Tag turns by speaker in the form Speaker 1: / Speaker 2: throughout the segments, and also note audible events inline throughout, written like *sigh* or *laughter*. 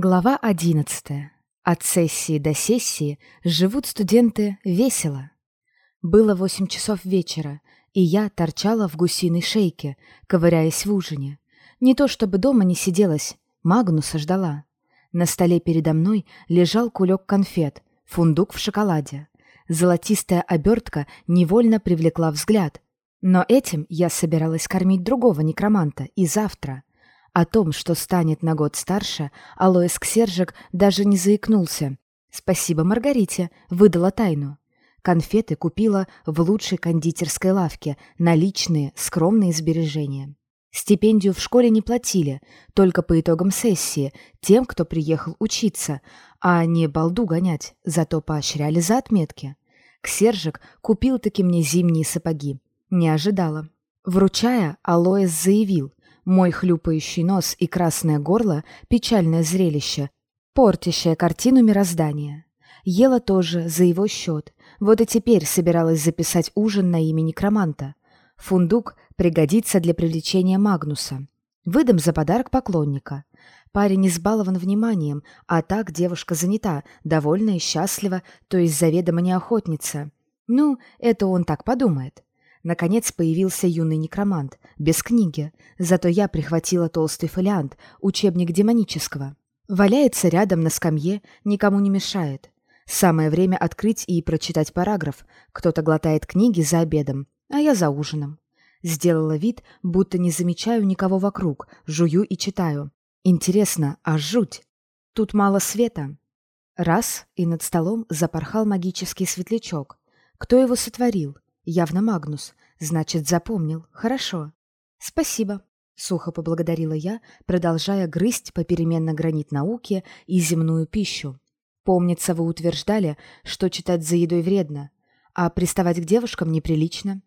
Speaker 1: Глава 11. От сессии до сессии живут студенты весело. Было восемь часов вечера, и я торчала в гусиной шейке, ковыряясь в ужине. Не то чтобы дома не сиделась, Магнуса ждала. На столе передо мной лежал кулек конфет, фундук в шоколаде. Золотистая обертка невольно привлекла взгляд. Но этим я собиралась кормить другого некроманта и завтра — о том, что станет на год старше, Алоис Ксержик даже не заикнулся. Спасибо Маргарите, выдала тайну. Конфеты купила в лучшей кондитерской лавке, наличные, скромные сбережения. Стипендию в школе не платили, только по итогам сессии, тем, кто приехал учиться, а не балду гонять, зато поощряли за отметки. Ксержик купил таки мне зимние сапоги. Не ожидала. Вручая, Алоис заявил, мой хлюпающий нос и красное горло — печальное зрелище, портящее картину мироздания. Ела тоже за его счет. Вот и теперь собиралась записать ужин на имя некроманта. Фундук пригодится для привлечения Магнуса. Выдам за подарок поклонника. Парень избалован вниманием, а так девушка занята, довольна и счастлива, то есть заведомо не охотница. Ну, это он так подумает. Наконец появился юный некромант, без книги, зато я прихватила толстый фолиант, учебник демонического. Валяется рядом на скамье, никому не мешает. Самое время открыть и прочитать параграф. Кто-то глотает книги за обедом, а я за ужином. Сделала вид, будто не замечаю никого вокруг, жую и читаю. Интересно, а жуть? Тут мало света. Раз, и над столом запорхал магический светлячок. Кто его сотворил? Явно Магнус. Значит, запомнил. Хорошо. Спасибо. Сухо поблагодарила я, продолжая грызть попеременно гранит науки и земную пищу. Помнится, вы утверждали, что читать за едой вредно, а приставать к девушкам неприлично.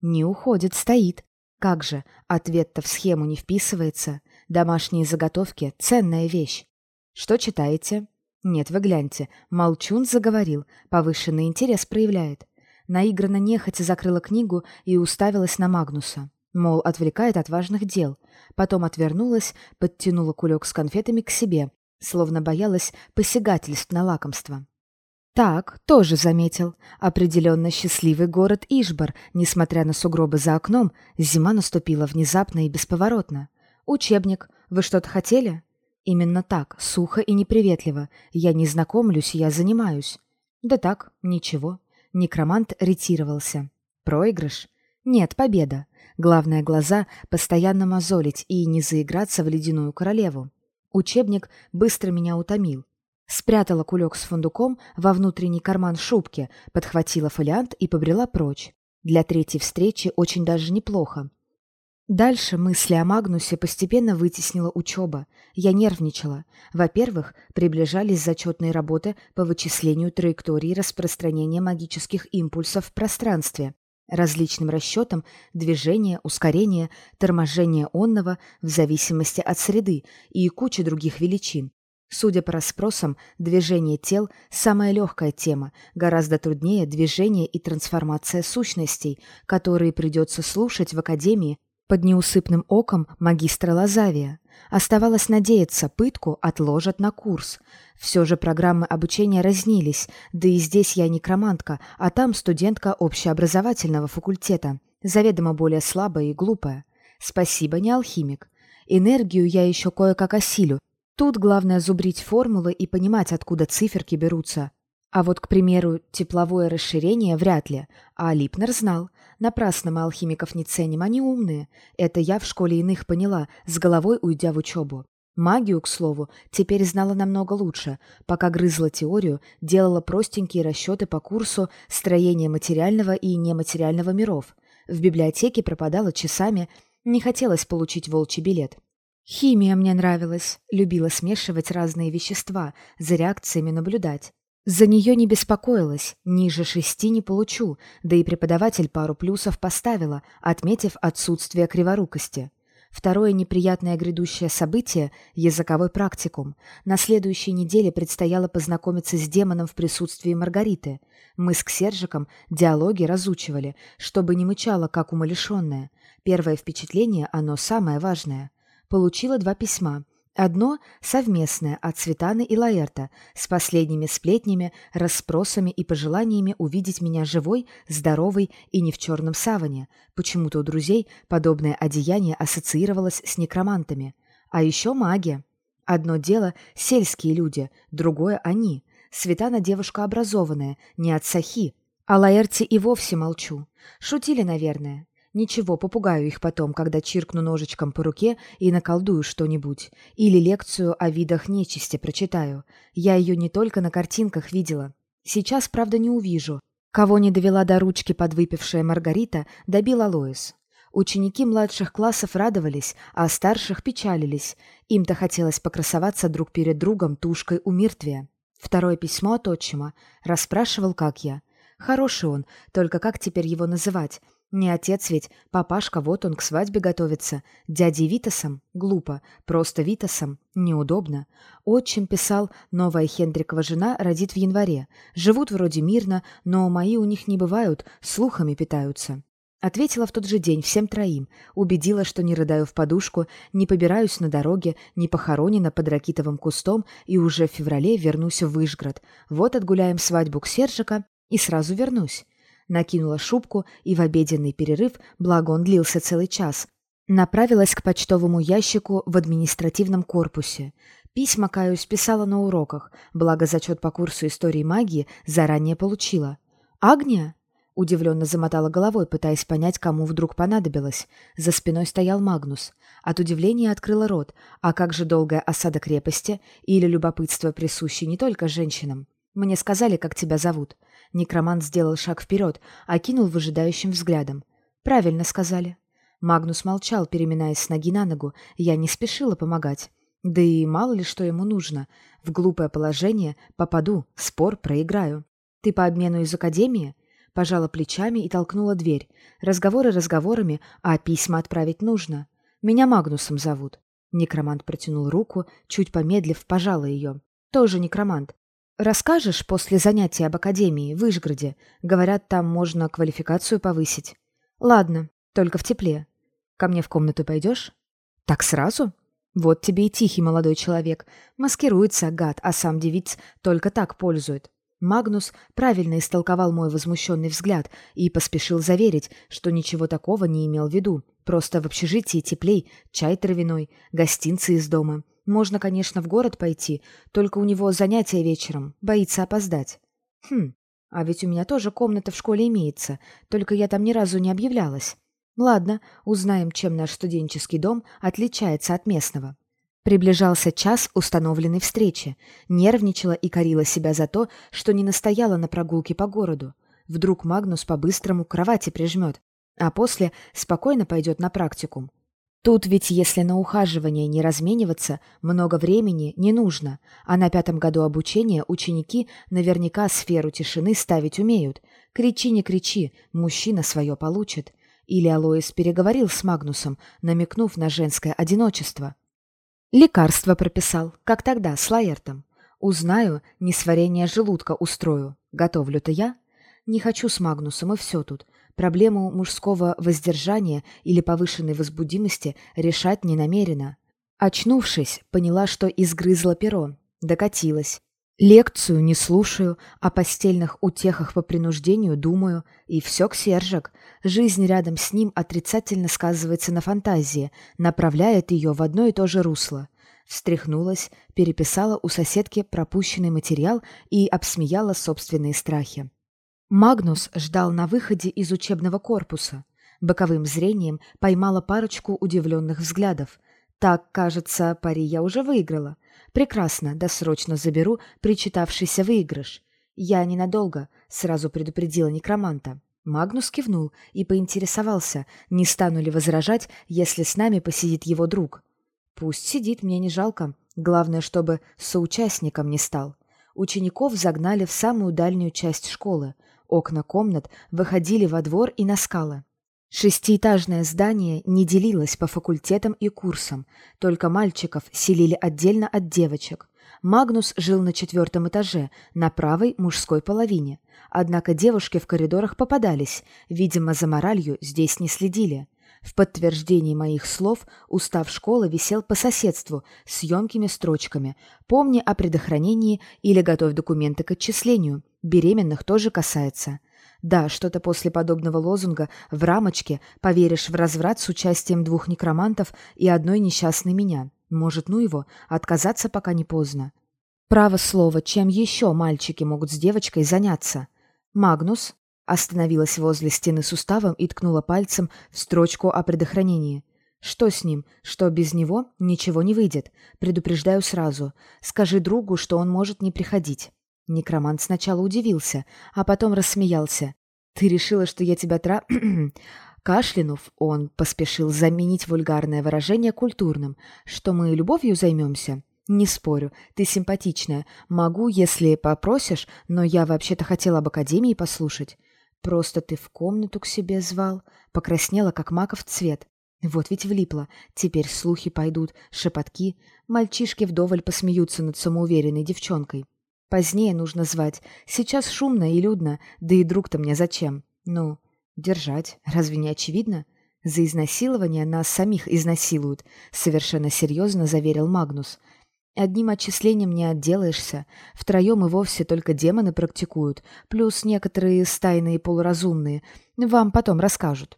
Speaker 1: Не уходит, стоит. Как же, ответ-то в схему не вписывается. Домашние заготовки — ценная вещь. Что читаете? Нет, вы гляньте. Молчун заговорил, повышенный интерес проявляет. Наигранно нехотя закрыла книгу и уставилась на Магнуса. Мол, отвлекает от важных дел. Потом отвернулась, подтянула кулек с конфетами к себе, словно боялась посягательств на лакомство. Так, тоже заметил. Определенно счастливый город Ишбар, несмотря на сугробы за окном, зима наступила внезапно и бесповоротно. Учебник. Вы что-то хотели? Именно так, сухо и неприветливо. Я не знакомлюсь, я занимаюсь. Да так, ничего. Некромант ретировался. Проигрыш? Нет, победа. Главное глаза постоянно мозолить и не заиграться в ледяную королеву. Учебник быстро меня утомил. Спрятала кулек с фундуком во внутренний карман шубки, подхватила фолиант и побрела прочь. Для третьей встречи очень даже неплохо. Дальше мысли о Магнусе постепенно вытеснила учеба. Я нервничала. Во-первых, приближались зачетные работы по вычислению траектории распространения магических импульсов в пространстве, различным расчетам движения, ускорения, торможения онного в зависимости от среды и куча других величин. Судя по расспросам, движение тел – самая легкая тема, гораздо труднее движение и трансформация сущностей, которые придется слушать в Академии под неусыпным оком магистра Лазавия. Оставалось надеяться, пытку отложат на курс. Все же программы обучения разнились, да и здесь я некромантка, а там студентка общеобразовательного факультета, заведомо более слабая и глупая. Спасибо, не алхимик. Энергию я еще кое-как осилю. Тут главное зубрить формулы и понимать, откуда циферки берутся. А вот, к примеру, тепловое расширение вряд ли. А Липнер знал. Напрасно мы алхимиков не ценим, они умные. Это я в школе иных поняла, с головой уйдя в учебу. Магию, к слову, теперь знала намного лучше. Пока грызла теорию, делала простенькие расчеты по курсу строения материального и нематериального миров. В библиотеке пропадала часами, не хотелось получить волчий билет. Химия мне нравилась, любила смешивать разные вещества, за реакциями наблюдать. За нее не беспокоилась, ниже шести не получу, да и преподаватель пару плюсов поставила, отметив отсутствие криворукости. Второе неприятное грядущее событие – языковой практикум. На следующей неделе предстояло познакомиться с демоном в присутствии Маргариты. Мы с Ксержиком диалоги разучивали, чтобы не мычало, как умалишенное. Первое впечатление – оно самое важное. Получила два письма. Одно — совместное от Светаны и Лаэрта, с последними сплетнями, расспросами и пожеланиями увидеть меня живой, здоровой и не в черном саване. Почему-то у друзей подобное одеяние ассоциировалось с некромантами. А еще магия. Одно дело — сельские люди, другое — они. Светана девушка образованная, не от Сахи. О Лаэрте и вовсе молчу. Шутили, наверное. Ничего, попугаю их потом, когда чиркну ножичком по руке и наколдую что-нибудь. Или лекцию о видах нечисти прочитаю. Я ее не только на картинках видела. Сейчас, правда, не увижу. Кого не довела до ручки подвыпившая Маргарита, добила Лоис. Ученики младших классов радовались, а старших печалились. Им-то хотелось покрасоваться друг перед другом тушкой у мертвия. Второе письмо от отчима. Расспрашивал, как я. Хороший он, только как теперь его называть? Не отец ведь, папашка, вот он к свадьбе готовится. Дядей Витасом? Глупо. Просто Витасом? Неудобно. Отчим писал, новая Хендрикова жена родит в январе. Живут вроде мирно, но мои у них не бывают, слухами питаются. Ответила в тот же день всем троим, убедила, что не рыдаю в подушку, не побираюсь на дороге, не похоронена под ракитовым кустом и уже в феврале вернусь в Выжград. Вот отгуляем свадьбу к Сержика и сразу вернусь накинула шубку и в обеденный перерыв, благо он длился целый час, направилась к почтовому ящику в административном корпусе. Письма, каюсь, писала на уроках, благо зачет по курсу истории магии заранее получила. «Агния?» Удивленно замотала головой, пытаясь понять, кому вдруг понадобилось. За спиной стоял Магнус. От удивления открыла рот. А как же долгая осада крепости? Или любопытство присуще не только женщинам? Мне сказали, как тебя зовут. Некромант сделал шаг вперед, окинул выжидающим взглядом. «Правильно сказали». Магнус молчал, переминаясь с ноги на ногу. Я не спешила помогать. Да и мало ли что ему нужно. В глупое положение попаду, спор проиграю. «Ты по обмену из академии?» Пожала плечами и толкнула дверь. Разговоры разговорами, а письма отправить нужно. «Меня Магнусом зовут». Некромант протянул руку, чуть помедлив, пожала ее. «Тоже некромант. «Расскажешь после занятия об академии в Вышгороде? Говорят, там можно квалификацию повысить». «Ладно, только в тепле. Ко мне в комнату пойдешь?» «Так сразу?» «Вот тебе и тихий молодой человек. Маскируется, гад, а сам девиц только так пользует». Магнус правильно истолковал мой возмущенный взгляд и поспешил заверить, что ничего такого не имел в виду. Просто в общежитии теплей, чай травяной, гостинцы из дома. Можно, конечно, в город пойти, только у него занятия вечером, боится опоздать. Хм, а ведь у меня тоже комната в школе имеется, только я там ни разу не объявлялась. Ладно, узнаем, чем наш студенческий дом отличается от местного. Приближался час установленной встречи. Нервничала и корила себя за то, что не настояла на прогулке по городу. Вдруг Магнус по-быстрому кровати прижмет, а после спокойно пойдет на практикум. Тут ведь, если на ухаживание не размениваться, много времени не нужно, а на пятом году обучения ученики наверняка сферу тишины ставить умеют. Кричи, не кричи, мужчина свое получит. Или Алоис переговорил с Магнусом, намекнув на женское одиночество. Лекарство прописал, как тогда, с Лаертом. Узнаю, несварение желудка устрою. Готовлю-то я. Не хочу с Магнусом, и все тут. Проблему мужского воздержания или повышенной возбудимости решать не намерена. Очнувшись, поняла, что изгрызла перо. Докатилась. Лекцию не слушаю, о постельных утехах по принуждению думаю, и все к Сержик. Жизнь рядом с ним отрицательно сказывается на фантазии, направляет ее в одно и то же русло. Встряхнулась, переписала у соседки пропущенный материал и обсмеяла собственные страхи. Магнус ждал на выходе из учебного корпуса. Боковым зрением поймала парочку удивленных взглядов. Так, кажется, пари я уже выиграла. Прекрасно, досрочно заберу причитавшийся выигрыш. Я ненадолго, сразу предупредила некроманта. Магнус кивнул и поинтересовался, не стану ли возражать, если с нами посидит его друг. Пусть сидит, мне не жалко. Главное, чтобы соучастником не стал. Учеников загнали в самую дальнюю часть школы — Окна комнат выходили во двор и на скалы. Шестиэтажное здание не делилось по факультетам и курсам, только мальчиков селили отдельно от девочек. Магнус жил на четвертом этаже, на правой мужской половине. Однако девушки в коридорах попадались, видимо, за моралью здесь не следили. В подтверждении моих слов устав школы висел по соседству с емкими строчками «Помни о предохранении» или «Готовь документы к отчислению». Беременных тоже касается. Да, что-то после подобного лозунга в рамочке «Поверишь в разврат с участием двух некромантов и одной несчастной меня». Может, ну его, отказаться пока не поздно. Право слово, чем еще мальчики могут с девочкой заняться? Магнус остановилась возле стены с уставом и ткнула пальцем в строчку о предохранении. Что с ним? Что без него ничего не выйдет. Предупреждаю сразу. Скажи другу, что он может не приходить. Некромант сначала удивился, а потом рассмеялся. «Ты решила, что я тебя тра...» *clears throat* Кашлянув, он поспешил заменить вульгарное выражение культурным. «Что мы любовью займемся?» «Не спорю, ты симпатичная. Могу, если попросишь, но я вообще-то хотела об Академии послушать». «Просто ты в комнату к себе звал?» Покраснела, как маков цвет. Вот ведь влипла. Теперь слухи пойдут, шепотки. Мальчишки вдоволь посмеются над самоуверенной девчонкой. Позднее нужно звать. Сейчас шумно и людно, да и друг-то мне зачем? Ну, держать. Разве не очевидно? За изнасилование нас самих изнасилуют, совершенно серьезно заверил Магнус. Одним отчислением не отделаешься. Втроем и вовсе только демоны практикуют, плюс некоторые стайные полуразумные. Вам потом расскажут.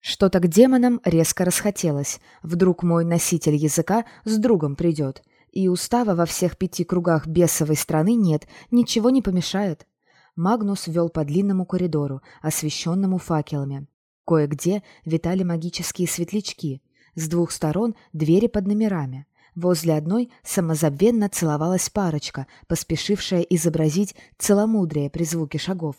Speaker 1: Что-то к демонам резко расхотелось. Вдруг мой носитель языка с другом придет. И устава во всех пяти кругах бесовой страны нет, ничего не помешает. Магнус вел по длинному коридору, освещенному факелами. Кое-где витали магические светлячки. С двух сторон двери под номерами. Возле одной самозабвенно целовалась парочка, поспешившая изобразить целомудрие при звуке шагов.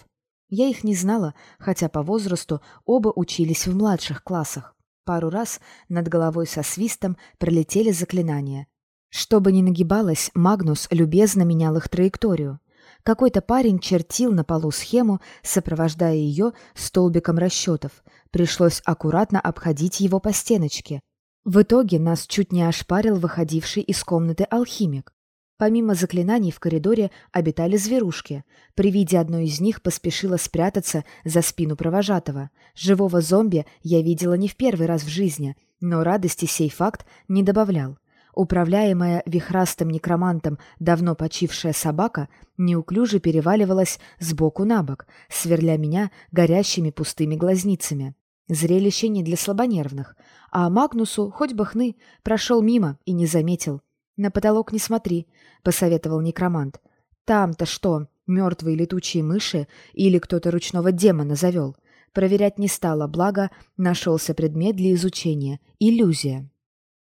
Speaker 1: Я их не знала, хотя по возрасту оба учились в младших классах. Пару раз над головой со свистом пролетели заклинания, что бы ни нагибалось, Магнус любезно менял их траекторию. Какой-то парень чертил на полу схему, сопровождая ее столбиком расчетов. Пришлось аккуратно обходить его по стеночке. В итоге нас чуть не ошпарил выходивший из комнаты алхимик. Помимо заклинаний в коридоре обитали зверушки. При виде одной из них поспешила спрятаться за спину провожатого. Живого зомби я видела не в первый раз в жизни, но радости сей факт не добавлял. Управляемая вихрастым некромантом давно почившая собака неуклюже переваливалась с боку на бок, сверля меня горящими пустыми глазницами. Зрелище не для слабонервных, а Магнусу, хоть бы хны, прошел мимо и не заметил. «На потолок не смотри», — посоветовал некромант. «Там-то что, мертвые летучие мыши или кто-то ручного демона завел?» Проверять не стало, благо нашелся предмет для изучения — иллюзия.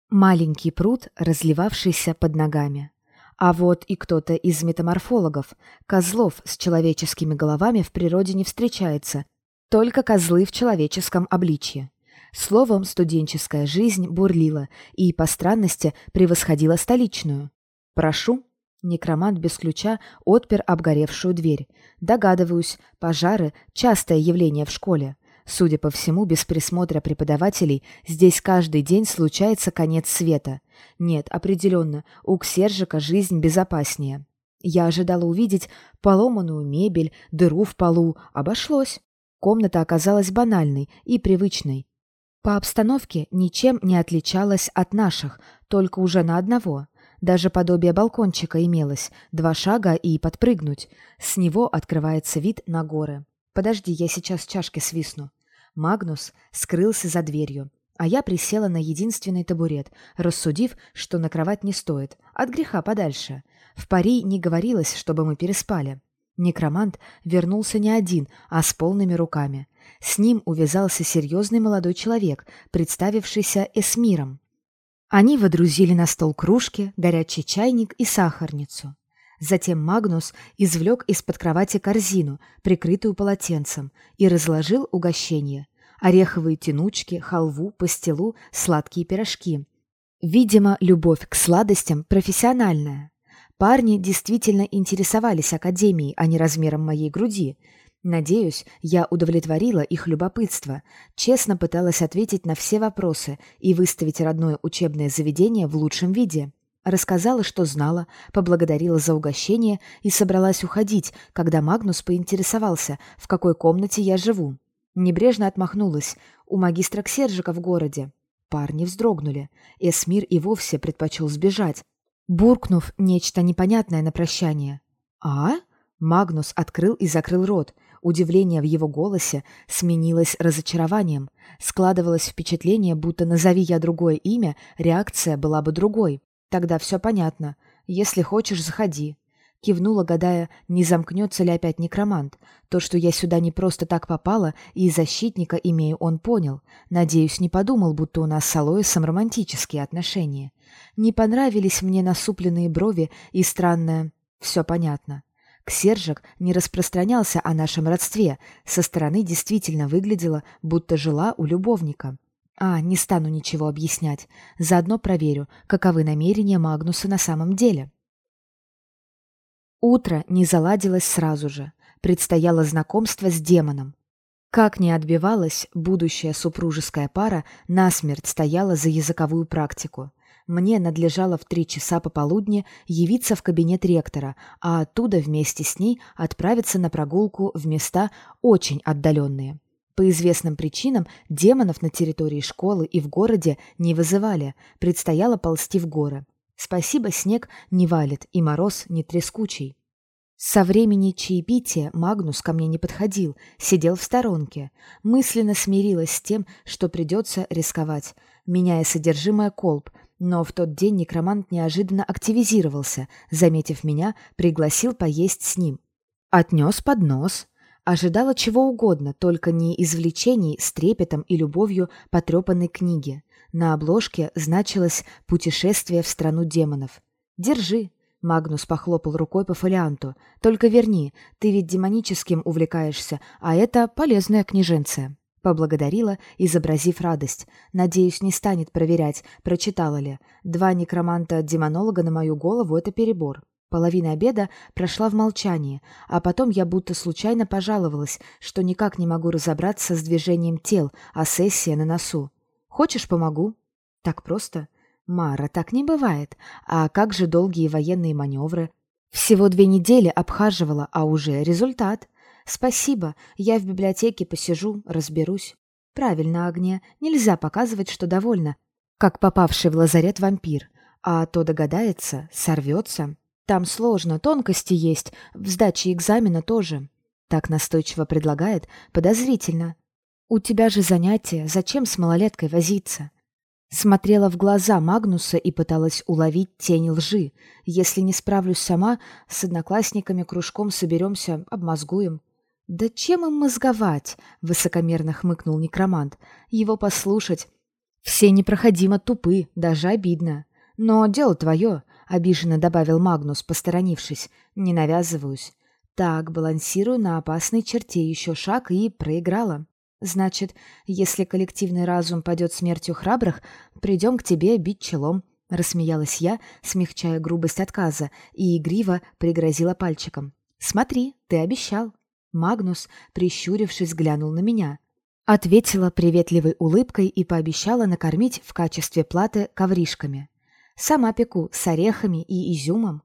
Speaker 1: Маленький пруд, разливавшийся под ногами. А вот и кто-то из метаморфологов. Козлов с человеческими головами в природе не встречается. Только козлы в человеческом обличье. Словом, студенческая жизнь бурлила и, по странности, превосходила столичную. «Прошу». Некромант без ключа отпер обгоревшую дверь. Догадываюсь, пожары — частое явление в школе. Судя по всему, без присмотра преподавателей здесь каждый день случается конец света. Нет, определенно, у Ксержика жизнь безопаснее. Я ожидала увидеть поломанную мебель, дыру в полу. Обошлось. Комната оказалась банальной и привычной. По обстановке ничем не отличалась от наших, только уже на одного. Даже подобие балкончика имелось, два шага и подпрыгнуть. С него открывается вид на горы. Подожди, я сейчас чашки свистну. Магнус скрылся за дверью, а я присела на единственный табурет, рассудив, что на кровать не стоит, от греха подальше. В пари не говорилось, чтобы мы переспали. Некромант вернулся не один, а с полными руками. С ним увязался серьезный молодой человек, представившийся Эсмиром. Они водрузили на стол кружки, горячий чайник и сахарницу. Затем Магнус извлек из-под кровати корзину, прикрытую полотенцем, и разложил угощение. Ореховые тянучки, халву, пастилу, сладкие пирожки. Видимо, любовь к сладостям профессиональная. Парни действительно интересовались Академией, а не размером моей груди. Надеюсь, я удовлетворила их любопытство, честно пыталась ответить на все вопросы и выставить родное учебное заведение в лучшем виде. Рассказала, что знала, поблагодарила за угощение и собралась уходить, когда Магнус поинтересовался, в какой комнате я живу. Небрежно отмахнулась. У магистра Ксержика в городе. Парни вздрогнули. Эсмир и вовсе предпочел сбежать, буркнув нечто непонятное на прощание. «А?» Магнус открыл и закрыл рот. Удивление в его голосе сменилось разочарованием. Складывалось впечатление, будто назови я другое имя, реакция была бы другой. Тогда все понятно. Если хочешь, заходи. Кивнула, гадая, не замкнется ли опять некромант. То, что я сюда не просто так попала, и защитника имею, он понял. Надеюсь, не подумал, будто у нас с Алоисом романтические отношения. Не понравились мне насупленные брови и странное «все понятно». Ксержик не распространялся о нашем родстве, со стороны действительно выглядело, будто жила у любовника. А, не стану ничего объяснять, заодно проверю, каковы намерения Магнуса на самом деле. Утро не заладилось сразу же. Предстояло знакомство с демоном. Как ни отбивалась, будущая супружеская пара насмерть стояла за языковую практику. Мне надлежало в три часа пополудни явиться в кабинет ректора, а оттуда вместе с ней отправиться на прогулку в места очень отдаленные. По известным причинам демонов на территории школы и в городе не вызывали, предстояло ползти в горы. Спасибо, снег не валит и мороз не трескучий. Со времени чаепития Магнус ко мне не подходил, сидел в сторонке. Мысленно смирилась с тем, что придется рисковать, меняя содержимое колб, но в тот день некромант неожиданно активизировался, заметив меня, пригласил поесть с ним. Отнес поднос. Ожидала чего угодно, только не извлечений с трепетом и любовью потрепанной книги. На обложке значилось «Путешествие в страну демонов». «Держи», — Магнус похлопал рукой по фолианту. «Только верни, ты ведь демоническим увлекаешься, а это полезная книженция». Поблагодарила, изобразив радость. Надеюсь, не станет проверять, прочитала ли. Два некроманта-демонолога на мою голову — это перебор. Половина обеда прошла в молчании, а потом я будто случайно пожаловалась, что никак не могу разобраться с движением тел, а сессия на носу. «Хочешь, помогу?» «Так просто?» «Мара, так не бывает. А как же долгие военные маневры?» «Всего две недели обхаживала, а уже результат». «Спасибо, я в библиотеке посижу, разберусь». «Правильно, Агния, нельзя показывать, что довольна, как попавший в лазарет вампир. А то догадается, сорвется. Там сложно, тонкости есть, в сдаче экзамена тоже». Так настойчиво предлагает, подозрительно. «У тебя же занятия, зачем с малолеткой возиться?» Смотрела в глаза Магнуса и пыталась уловить тень лжи. Если не справлюсь сама, с одноклассниками кружком соберемся, обмозгуем. «Да чем им мозговать?» — высокомерно хмыкнул некромант. «Его послушать. Все непроходимо тупы, даже обидно. Но дело твое», — обиженно добавил Магнус, посторонившись. «Не навязываюсь. Так, балансирую на опасной черте еще шаг и проиграла. Значит, если коллективный разум падет смертью храбрых, придем к тебе бить челом». — рассмеялась я, смягчая грубость отказа, и игриво пригрозила пальчиком. «Смотри, ты обещал». Магнус, прищурившись, глянул на меня. Ответила приветливой улыбкой и пообещала накормить в качестве платы ковришками. Сама пеку с орехами и изюмом.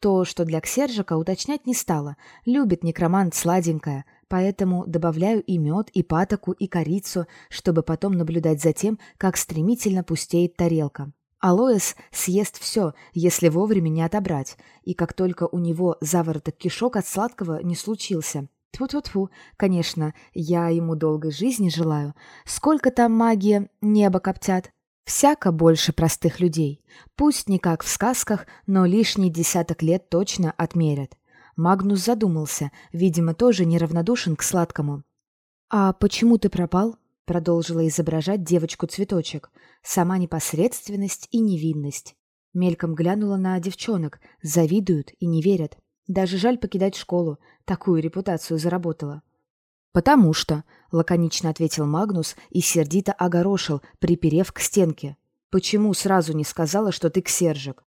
Speaker 1: То, что для Ксержика уточнять не стала. Любит некромант сладенькое, поэтому добавляю и мед, и патоку, и корицу, чтобы потом наблюдать за тем, как стремительно пустеет тарелка. Алоэс съест все, если вовремя не отобрать, и как только у него завороток кишок от сладкого не случился, Тьфу-тьфу-тьфу, конечно, я ему долгой жизни желаю. Сколько там магия, небо коптят. Всяко больше простых людей. Пусть не как в сказках, но лишний десяток лет точно отмерят. Магнус задумался, видимо, тоже неравнодушен к сладкому. «А почему ты пропал?» — продолжила изображать девочку-цветочек. Сама непосредственность и невинность. Мельком глянула на девчонок, завидуют и не верят. Даже жаль покидать школу, такую репутацию заработала. «Потому что», — лаконично ответил Магнус и сердито огорошил, приперев к стенке. «Почему сразу не сказала, что ты ксержик?»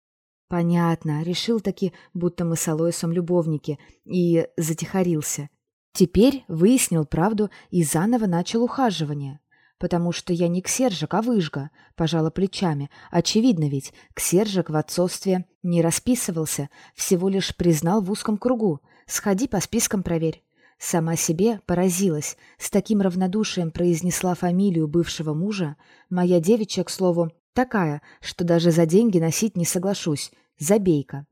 Speaker 1: «Понятно, решил таки, будто мы с Алоисом любовники, и затихарился. Теперь выяснил правду и заново начал ухаживание потому что я не Ксержик, а Выжга», — пожала плечами. «Очевидно ведь, Ксержик в отцовстве не расписывался, всего лишь признал в узком кругу. Сходи по спискам проверь». Сама себе поразилась, с таким равнодушием произнесла фамилию бывшего мужа. Моя девичья, к слову, такая, что даже за деньги носить не соглашусь. Забейка.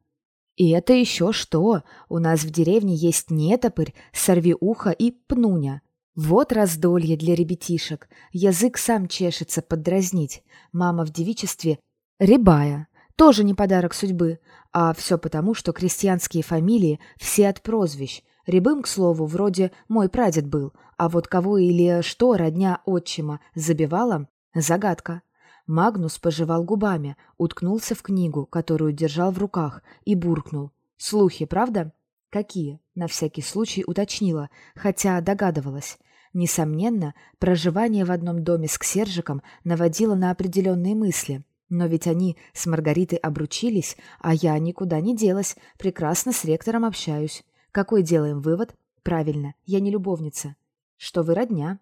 Speaker 1: И это еще что? У нас в деревне есть нетопырь, сорви ухо и пнуня. Вот раздолье для ребятишек. Язык сам чешется поддразнить. Мама в девичестве — рябая. Тоже не подарок судьбы. А все потому, что крестьянские фамилии все от прозвищ. Рябым, к слову, вроде мой прадед был. А вот кого или что родня отчима забивала — загадка. Магнус пожевал губами, уткнулся в книгу, которую держал в руках, и буркнул. «Слухи, правда?» «Какие?» — на всякий случай уточнила, хотя догадывалась. Несомненно, проживание в одном доме с Ксержиком наводило на определенные мысли. Но ведь они с Маргаритой обручились, а я никуда не делась, прекрасно с ректором общаюсь. Какой делаем вывод? Правильно, я не любовница. Что вы родня?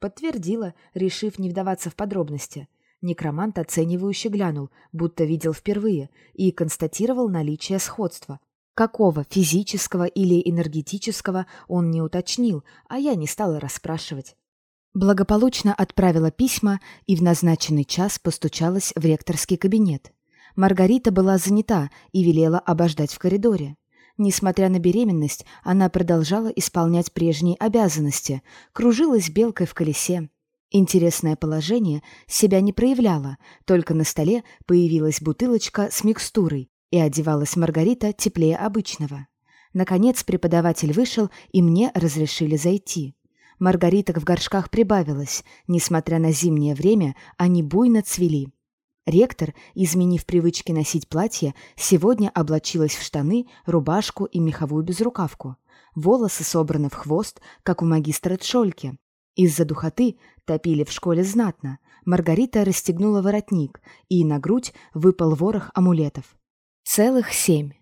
Speaker 1: Подтвердила, решив не вдаваться в подробности. Некромант оценивающе глянул, будто видел впервые, и констатировал наличие сходства, Какого физического или энергетического он не уточнил, а я не стала расспрашивать. Благополучно отправила письма и в назначенный час постучалась в ректорский кабинет. Маргарита была занята и велела обождать в коридоре. Несмотря на беременность, она продолжала исполнять прежние обязанности, кружилась белкой в колесе. Интересное положение себя не проявляло, только на столе появилась бутылочка с микстурой, и одевалась Маргарита теплее обычного. Наконец преподаватель вышел, и мне разрешили зайти. Маргариток в горшках прибавилось, несмотря на зимнее время, они буйно цвели. Ректор, изменив привычки носить платье, сегодня облачилась в штаны, рубашку и меховую безрукавку. Волосы собраны в хвост, как у магистра Тшольки. Из-за духоты топили в школе знатно. Маргарита расстегнула воротник, и на грудь выпал ворох амулетов. Целых семь.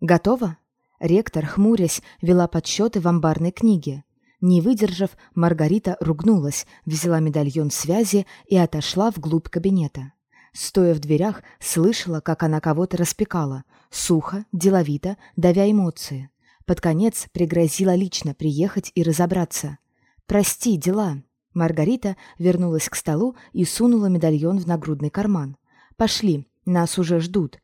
Speaker 1: Готово? Ректор, хмурясь, вела подсчеты в амбарной книге. Не выдержав, Маргарита ругнулась, взяла медальон связи и отошла вглубь кабинета. Стоя в дверях, слышала, как она кого-то распекала. Сухо, деловито, давя эмоции. Под конец пригрозила лично приехать и разобраться. «Прости, дела». Маргарита вернулась к столу и сунула медальон в нагрудный карман. «Пошли, нас уже ждут.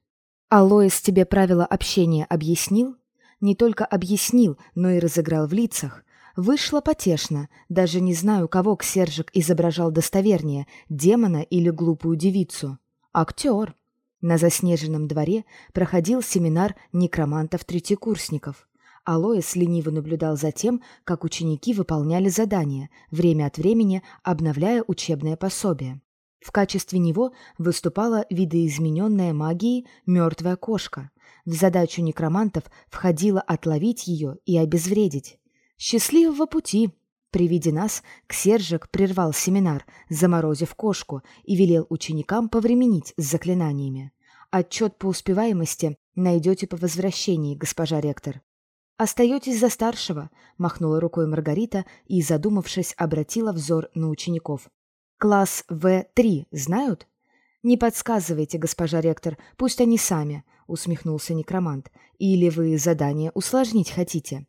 Speaker 1: Алоис тебе правила общения объяснил? Не только объяснил, но и разыграл в лицах. Вышло потешно, даже не знаю, кого Ксержик изображал достовернее, демона или глупую девицу. Актер. На заснеженном дворе проходил семинар некромантов-третьекурсников. Алоис лениво наблюдал за тем, как ученики выполняли задания, время от времени обновляя учебное пособие. В качестве него выступала видоизмененная магией мертвая кошка. В задачу некромантов входило отловить ее и обезвредить. «Счастливого пути!» При виде нас Ксержик прервал семинар, заморозив кошку, и велел ученикам повременить с заклинаниями. «Отчет по успеваемости найдете по возвращении, госпожа ректор». «Остаетесь за старшего», — махнула рукой Маргарита и, задумавшись, обратила взор на учеников. Класс В3 знают? Не подсказывайте, госпожа ректор, пусть они сами, усмехнулся некромант. Или вы задание усложнить хотите?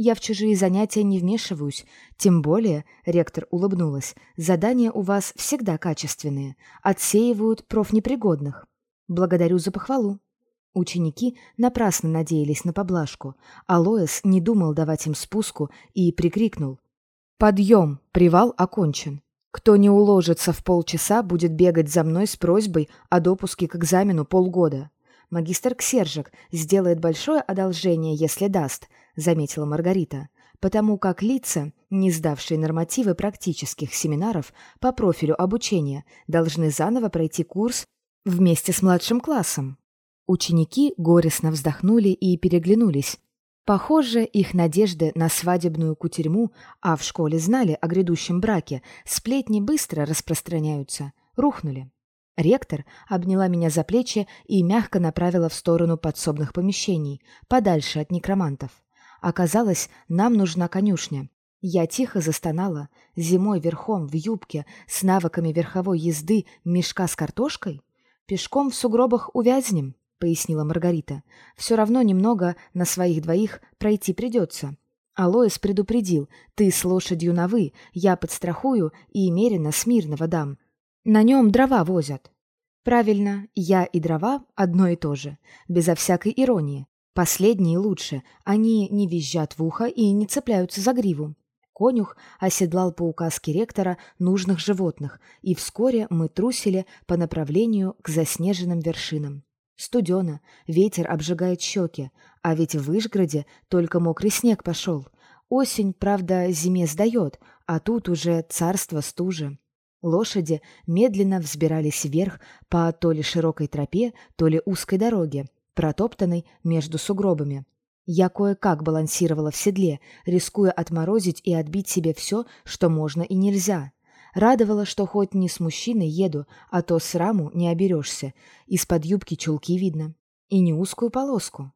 Speaker 1: Я в чужие занятия не вмешиваюсь, тем более, ректор улыбнулась, задания у вас всегда качественные, отсеивают профнепригодных. Благодарю за похвалу. Ученики напрасно надеялись на поблажку. Алоэс не думал давать им спуску и прикрикнул. «Подъем! Привал окончен!» Кто не уложится в полчаса, будет бегать за мной с просьбой о допуске к экзамену полгода. Магистр Ксержик сделает большое одолжение, если даст, заметила Маргарита, потому как лица, не сдавшие нормативы практических семинаров по профилю обучения, должны заново пройти курс вместе с младшим классом. Ученики горестно вздохнули и переглянулись, Похоже, их надежды на свадебную кутерьму, а в школе знали о грядущем браке, сплетни быстро распространяются, рухнули. Ректор обняла меня за плечи и мягко направила в сторону подсобных помещений, подальше от некромантов. Оказалось, нам нужна конюшня. Я тихо застонала, зимой верхом в юбке, с навыками верховой езды, мешка с картошкой? Пешком в сугробах увязнем. — пояснила Маргарита. «Все равно немного на своих двоих пройти придется. Алоис предупредил, ты с лошадью на «вы», я подстрахую и меренно смирного дам. На нем дрова возят. Правильно, я и дрова одно и то же, безо всякой иронии. Последние лучше, они не визжат в ухо и не цепляются за гриву. Конюх оседлал по указке ректора нужных животных, и вскоре мы трусили по направлению к заснеженным вершинам. Студено, ветер обжигает щеки, а ведь в Вышгороде только мокрый снег пошел. Осень, правда, зиме сдает, а тут уже царство стужи. Лошади медленно взбирались вверх по то ли широкой тропе, то ли узкой дороге, протоптанной между сугробами. Я кое-как балансировала в седле, рискуя отморозить и отбить себе все, что можно и нельзя. Радовало, что хоть не с мужчиной еду, а то сраму не оберешься. Из-под юбки чулки видно. И не узкую полоску.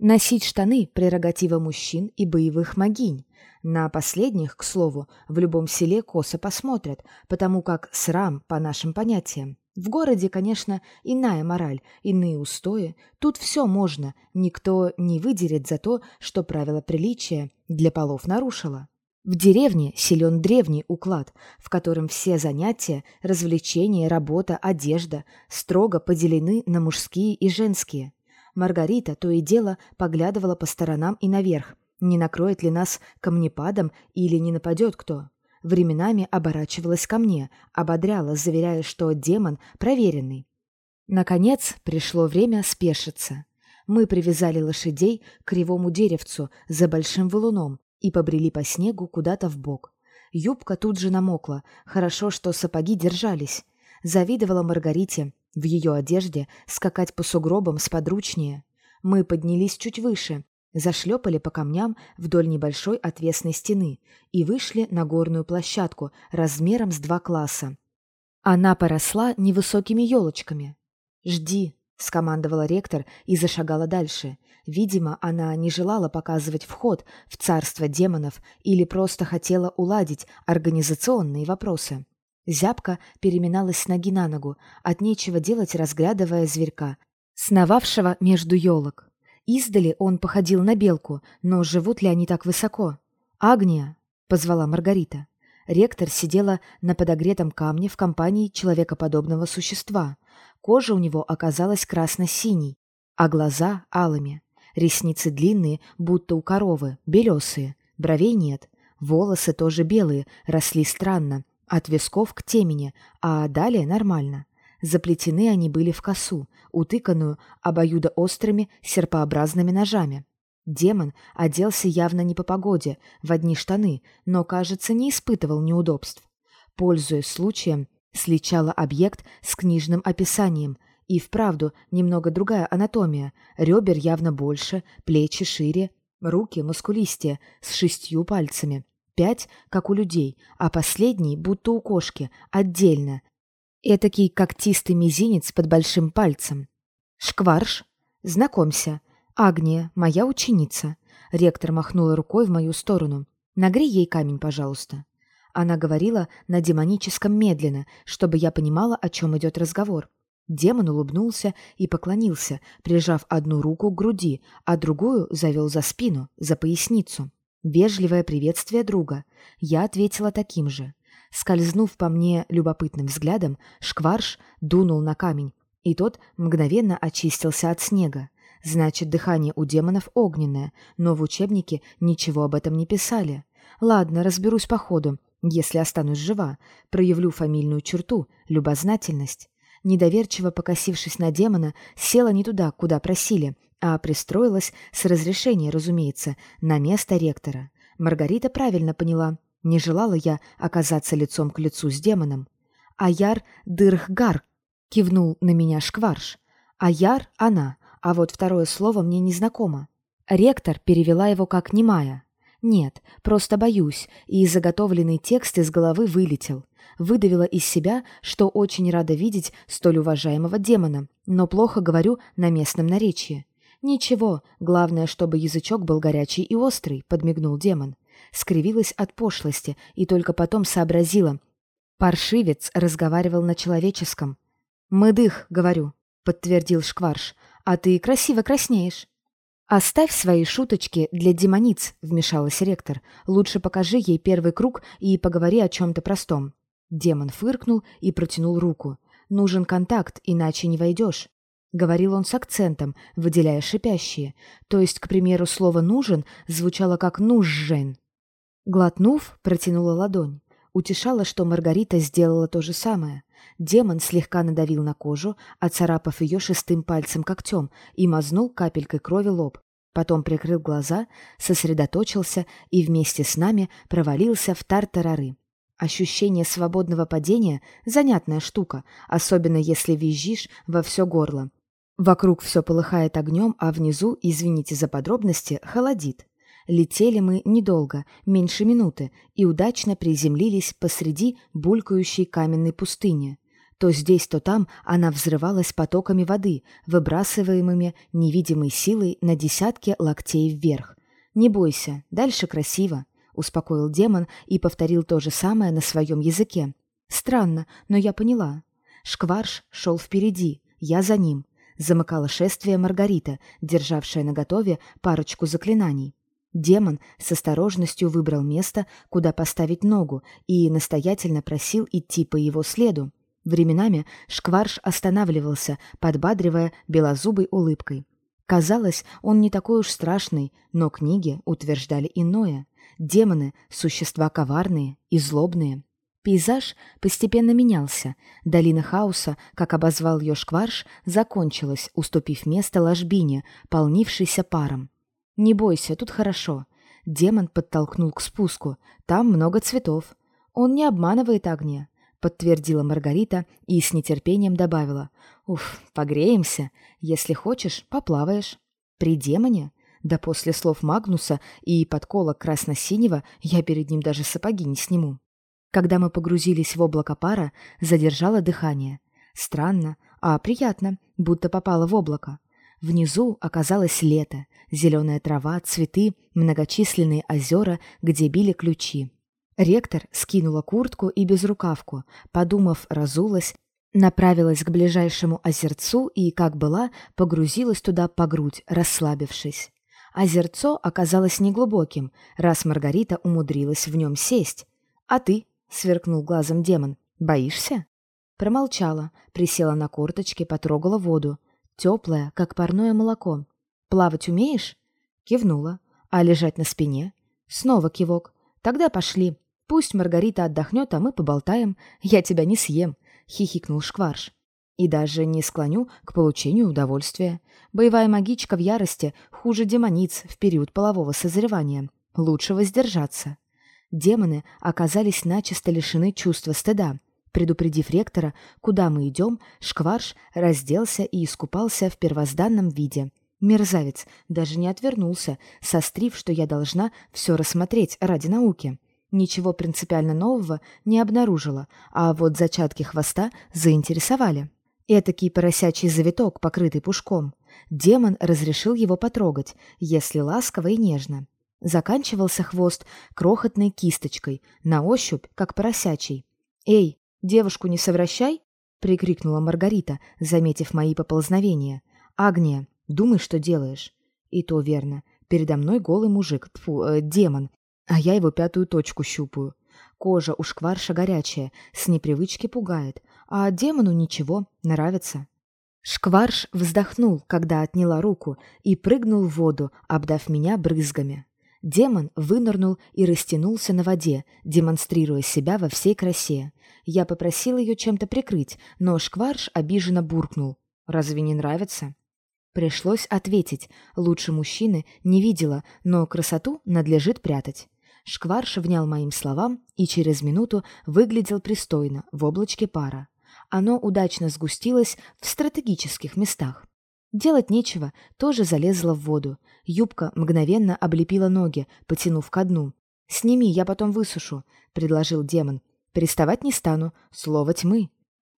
Speaker 1: Носить штаны – прерогатива мужчин и боевых могинь. На последних, к слову, в любом селе косо посмотрят, потому как срам по нашим понятиям. В городе, конечно, иная мораль, иные устои. Тут все можно, никто не выдерет за то, что правила приличия для полов нарушила. В деревне силен древний уклад, в котором все занятия, развлечения, работа, одежда строго поделены на мужские и женские. Маргарита то и дело поглядывала по сторонам и наверх, не накроет ли нас камнепадом или не нападет кто. Временами оборачивалась ко мне, ободряла, заверяя, что демон проверенный. Наконец пришло время спешиться. Мы привязали лошадей к кривому деревцу за большим валуном и побрели по снегу куда-то в бок. Юбка тут же намокла, хорошо, что сапоги держались. Завидовала Маргарите, в ее одежде скакать по сугробам сподручнее. Мы поднялись чуть выше, зашлепали по камням вдоль небольшой отвесной стены и вышли на горную площадку размером с два класса. Она поросла невысокими елочками. «Жди», — скомандовала ректор и зашагала дальше. Видимо, она не желала показывать вход в царство демонов или просто хотела уладить организационные вопросы. Зябка переминалась с ноги на ногу, от нечего делать разглядывая зверька, сновавшего между елок. Издали он походил на белку, но живут ли они так высоко? «Агния!» — позвала Маргарита. Ректор сидела на подогретом камне в компании человекоподобного существа. Кожа у него оказалась красно-синей, а глаза — алыми. Ресницы длинные, будто у коровы, белесые. Бровей нет. Волосы тоже белые, росли странно, от висков к темени, а далее нормально. Заплетены они были в косу, утыканную обоюдоострыми серпообразными ножами. Демон оделся явно не по погоде, в одни штаны, но, кажется, не испытывал неудобств. Пользуясь случаем, сличала объект с книжным описанием. И вправду немного другая анатомия. Ребер явно больше, плечи шире, руки мускулистее, с шестью пальцами. Пять, как у людей, а последний, будто у кошки, отдельно, Этакий когтистый мизинец под большим пальцем. «Шкварш? Знакомься. Агния, моя ученица». Ректор махнула рукой в мою сторону. «Нагрей ей камень, пожалуйста». Она говорила на демоническом медленно, чтобы я понимала, о чем идет разговор. Демон улыбнулся и поклонился, прижав одну руку к груди, а другую завел за спину, за поясницу. Вежливое приветствие друга. Я ответила таким же. Скользнув по мне любопытным взглядом, шкварш дунул на камень, и тот мгновенно очистился от снега. Значит, дыхание у демонов огненное, но в учебнике ничего об этом не писали. Ладно, разберусь по ходу, если останусь жива, проявлю фамильную черту — любознательность. Недоверчиво покосившись на демона, села не туда, куда просили, а пристроилась, с разрешения, разумеется, на место ректора. Маргарита правильно поняла. Не желала я оказаться лицом к лицу с демоном. «Аяр Дырхгар», — кивнул на меня Шкварш. «Аяр — она, а вот второе слово мне незнакомо». Ректор перевела его как «немая». «Нет, просто боюсь», и заготовленный текст из головы вылетел. Выдавила из себя, что очень рада видеть столь уважаемого демона, но плохо говорю на местном наречии. «Ничего, главное, чтобы язычок был горячий и острый», — подмигнул демон скривилась от пошлости и только потом сообразила. Паршивец разговаривал на человеческом. «Мыдых», — говорю, — подтвердил Шкварш, — «а ты красиво краснеешь». «Оставь свои шуточки для демониц», — вмешалась ректор. «Лучше покажи ей первый круг и поговори о чем-то простом». Демон фыркнул и протянул руку. «Нужен контакт, иначе не войдешь». Говорил он с акцентом, выделяя шипящие. То есть, к примеру, слово «нужен» звучало как «нужжен». Глотнув, протянула ладонь. Утешала, что Маргарита сделала то же самое. Демон слегка надавил на кожу, оцарапав ее шестым пальцем когтем и мазнул капелькой крови лоб. Потом прикрыл глаза, сосредоточился и вместе с нами провалился в тартарары. Ощущение свободного падения — занятная штука, особенно если визжишь во все горло. Вокруг все полыхает огнем, а внизу, извините за подробности, холодит. Летели мы недолго, меньше минуты, и удачно приземлились посреди булькающей каменной пустыни. То здесь, то там она взрывалась потоками воды, выбрасываемыми невидимой силой на десятки локтей вверх. «Не бойся, дальше красиво», — успокоил демон и повторил то же самое на своем языке. «Странно, но я поняла. Шкварш шел впереди, я за ним». Замыкала шествие Маргарита, державшая наготове парочку заклинаний. Демон с осторожностью выбрал место, куда поставить ногу, и настоятельно просил идти по его следу. Временами Шкварш останавливался, подбадривая белозубой улыбкой. Казалось, он не такой уж страшный, но книги утверждали иное. Демоны — существа коварные и злобные. Пейзаж постепенно менялся. Долина хаоса, как обозвал ее Шкварш, закончилась, уступив место ложбине, полнившейся паром. «Не бойся, тут хорошо». Демон подтолкнул к спуску. «Там много цветов. Он не обманывает огня», — подтвердила Маргарита и с нетерпением добавила. «Уф, погреемся. Если хочешь, поплаваешь». «При демоне?» Да после слов Магнуса и подкола красно-синего я перед ним даже сапоги не сниму. Когда мы погрузились в облако пара, задержало дыхание. Странно, а приятно, будто попало в облако. Внизу оказалось лето, зеленая трава, цветы, многочисленные озера, где били ключи. Ректор скинула куртку и безрукавку, подумав, разулась, направилась к ближайшему озерцу и, как была, погрузилась туда по грудь, расслабившись. Озерцо оказалось неглубоким, раз Маргарита умудрилась в нем сесть. «А ты?» — сверкнул глазом демон. «Боишься?» Промолчала, присела на корточки, потрогала воду. Теплое, как парное молоко. «Плавать умеешь?» Кивнула. «А лежать на спине?» Снова кивок. «Тогда пошли. Пусть Маргарита отдохнет, а мы поболтаем. Я тебя не съем», — хихикнул Шкварш. «И даже не склоню к получению удовольствия. Боевая магичка в ярости хуже демониц в период полового созревания. Лучше воздержаться». Демоны оказались начисто лишены чувства стыда. Предупредив ректора, куда мы идем, Шкварш разделся и искупался в первозданном виде. Мерзавец даже не отвернулся, сострив, что я должна все рассмотреть ради науки. Ничего принципиально нового не обнаружила, а вот зачатки хвоста заинтересовали. Этакий поросячий завиток, покрытый пушком. Демон разрешил его потрогать, если ласково и нежно. Заканчивался хвост крохотной кисточкой, на ощупь, как поросячий. «Эй, «Девушку не совращай!» — прикрикнула Маргарита, заметив мои поползновения. «Агния, думай, что делаешь». И то верно. Передо мной голый мужик, тьфу, э, демон, а я его пятую точку щупаю. Кожа у шкварша горячая, с непривычки пугает, а демону ничего, нравится. Шкварш вздохнул, когда отняла руку, и прыгнул в воду, обдав меня брызгами. Демон вынырнул и растянулся на воде, демонстрируя себя во всей красе. Я попросил ее чем-то прикрыть, но Шкварш обиженно буркнул. «Разве не нравится?» Пришлось ответить. Лучше мужчины не видела, но красоту надлежит прятать. Шкварш внял моим словам и через минуту выглядел пристойно, в облачке пара. Оно удачно сгустилось в стратегических местах. Делать нечего, тоже залезла в воду. Юбка мгновенно облепила ноги, потянув ко дну. «Сними, я потом высушу», — предложил демон. «Приставать не стану. Слово тьмы».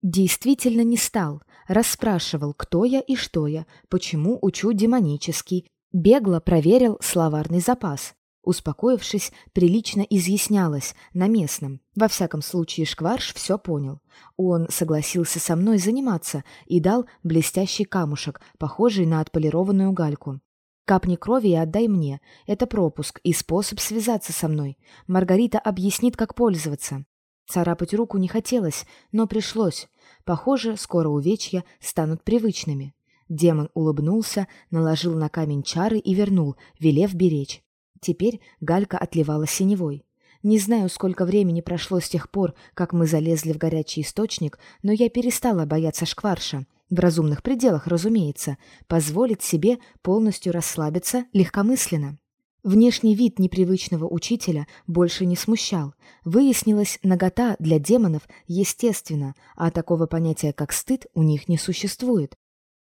Speaker 1: Действительно не стал. Расспрашивал, кто я и что я, почему учу демонический. Бегло проверил словарный запас. Успокоившись, прилично изъяснялась на местном. Во всяком случае, Шкварш все понял. Он согласился со мной заниматься и дал блестящий камушек, похожий на отполированную гальку. Капни крови и отдай мне. Это пропуск и способ связаться со мной. Маргарита объяснит, как пользоваться. Царапать руку не хотелось, но пришлось. Похоже, скоро увечья станут привычными. Демон улыбнулся, наложил на камень чары и вернул, велев беречь. Теперь галька отливала синевой. Не знаю, сколько времени прошло с тех пор, как мы залезли в горячий источник, но я перестала бояться шкварша. В разумных пределах, разумеется, позволить себе полностью расслабиться легкомысленно. Внешний вид непривычного учителя больше не смущал. Выяснилось, нагота для демонов естественно, а такого понятия, как стыд, у них не существует.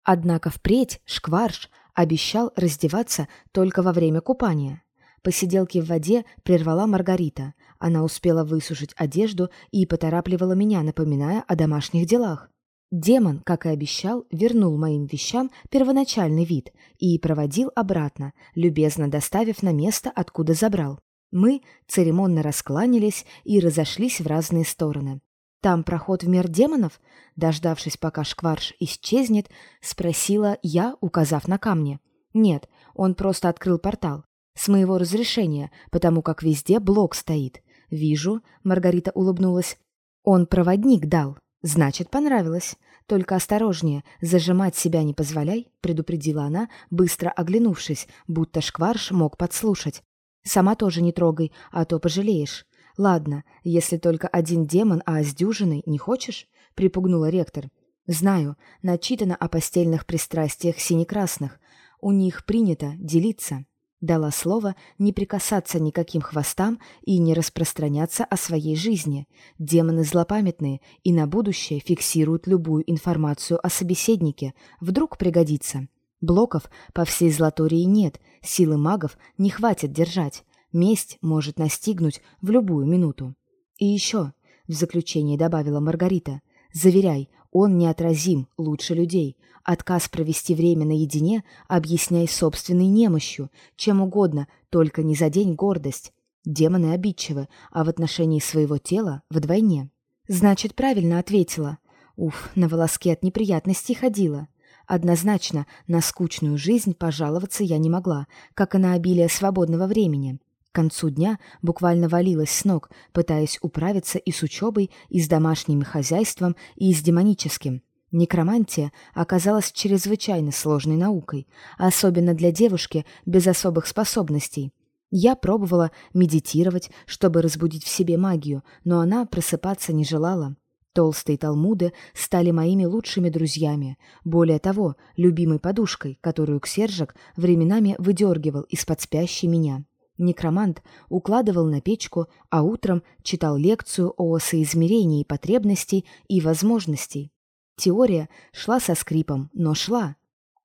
Speaker 1: Однако впредь Шкварш обещал раздеваться только во время купания. Посиделки в воде прервала Маргарита. Она успела высушить одежду и поторапливала меня, напоминая о домашних делах. Демон, как и обещал, вернул моим вещам первоначальный вид и проводил обратно, любезно доставив на место, откуда забрал. Мы церемонно раскланялись и разошлись в разные стороны. «Там проход в мир демонов?» Дождавшись, пока шкварш исчезнет, спросила я, указав на камни. «Нет, он просто открыл портал. С моего разрешения, потому как везде блок стоит. Вижу, Маргарита улыбнулась. Он проводник дал. Значит, понравилось. Только осторожнее, зажимать себя не позволяй, предупредила она, быстро оглянувшись, будто шкварш мог подслушать. Сама тоже не трогай, а то пожалеешь. Ладно, если только один демон, а с дюжиной не хочешь? Припугнула ректор. Знаю, начитано о постельных пристрастиях синекрасных. У них принято делиться. Дала слово не прикасаться никаким хвостам и не распространяться о своей жизни. Демоны злопамятные и на будущее фиксируют любую информацию о собеседнике. Вдруг пригодится. Блоков по всей Златории нет, силы магов не хватит держать. Месть может настигнуть в любую минуту. И еще, в заключение добавила Маргарита, заверяй, он неотразим, лучше людей. Отказ провести время наедине объясняй собственной немощью, чем угодно, только не задень гордость. Демоны обидчивы, а в отношении своего тела вдвойне. Значит, правильно ответила. Уф, на волоске от неприятностей ходила. Однозначно, на скучную жизнь пожаловаться я не могла, как и на обилие свободного времени. К концу дня буквально валилась с ног, пытаясь управиться и с учебой, и с домашним хозяйством, и с демоническим. Некромантия оказалась чрезвычайно сложной наукой, особенно для девушки без особых способностей. Я пробовала медитировать, чтобы разбудить в себе магию, но она просыпаться не желала. Толстые талмуды стали моими лучшими друзьями, более того, любимой подушкой, которую Ксержик временами выдергивал из-под спящей меня. Некромант укладывал на печку, а утром читал лекцию о соизмерении потребностей и возможностей. Теория шла со скрипом, но шла.